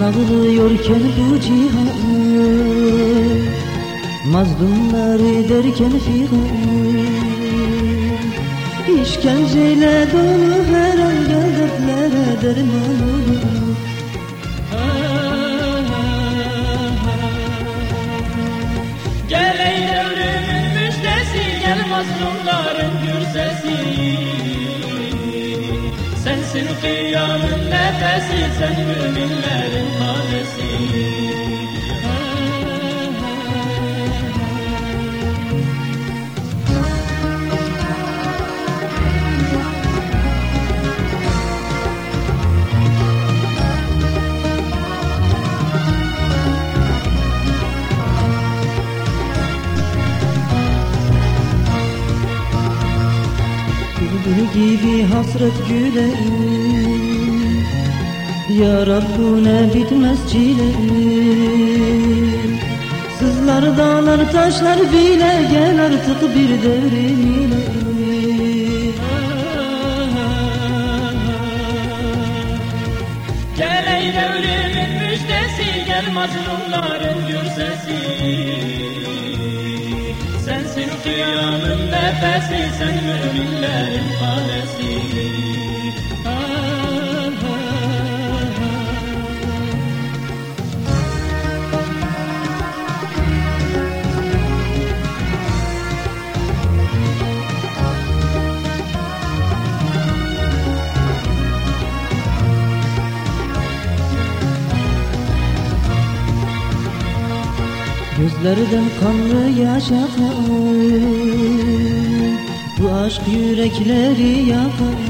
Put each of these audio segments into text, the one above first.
Ağlıyorken bu cihan Mazlumları derken figan. İşkenceyle dolu her an dertlere derman olur. Gel ey devrimin müjdesi Gel mazlumların gür sesi Sensin kıyamın nefesi Sen müminlerin hanesi Bülbül gibi hasret gülerim. Ya Rabbi ne bitmez çilem Sızlar dağlar taşlar bile Gel artık bir devrim ile devrimin müjdesi Gel mazlumların gür sesi Sensin kıyamın nefesi Sen müminlerin kalesi Gözlerden kanlı yaş Bu aşk yürekleri yakar.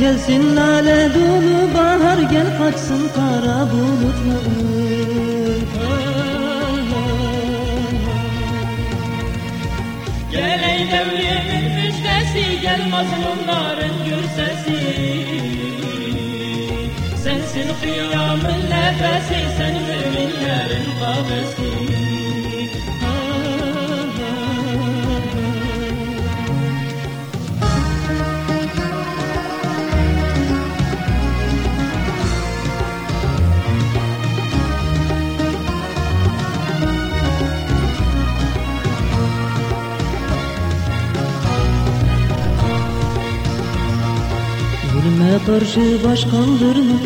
Gelsin lale dolu bahar Gel kaçsın kara bulutlar. Gel ey devrimin müjdesi Gel mazlumların gür Sensin kıyamın nefesi Sen müminlerin babesi Zulme karşı baş kaldırma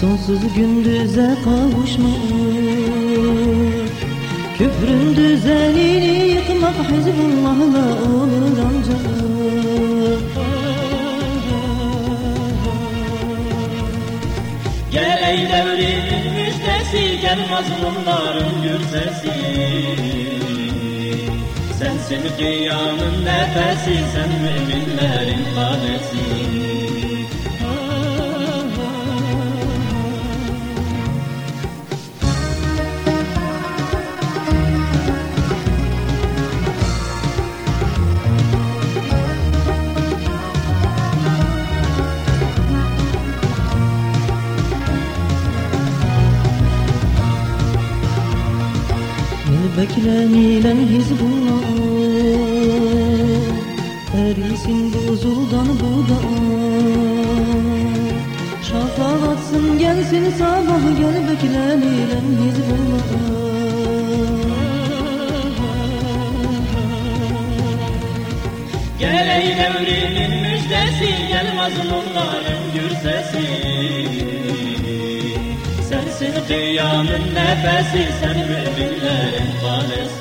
Sonsuz gündüze kavuşma Küfrün düzenini yıkmak Hizbullah'la olur ancak. Gel ey devrimin müjdesi Gel mazlumların gür Sensin kıyamın nefesi Sen müminlerin kalesi Gel beklenilen Hizbullah Erisin buzuldan buda Şafak atsın gelsin sabah Gel beklenilen Hizbullah Gel ey devrimin müjdesi Gel mazlumların gür sesi Sensin kıyamın nefesi Sen müminlerin kalesi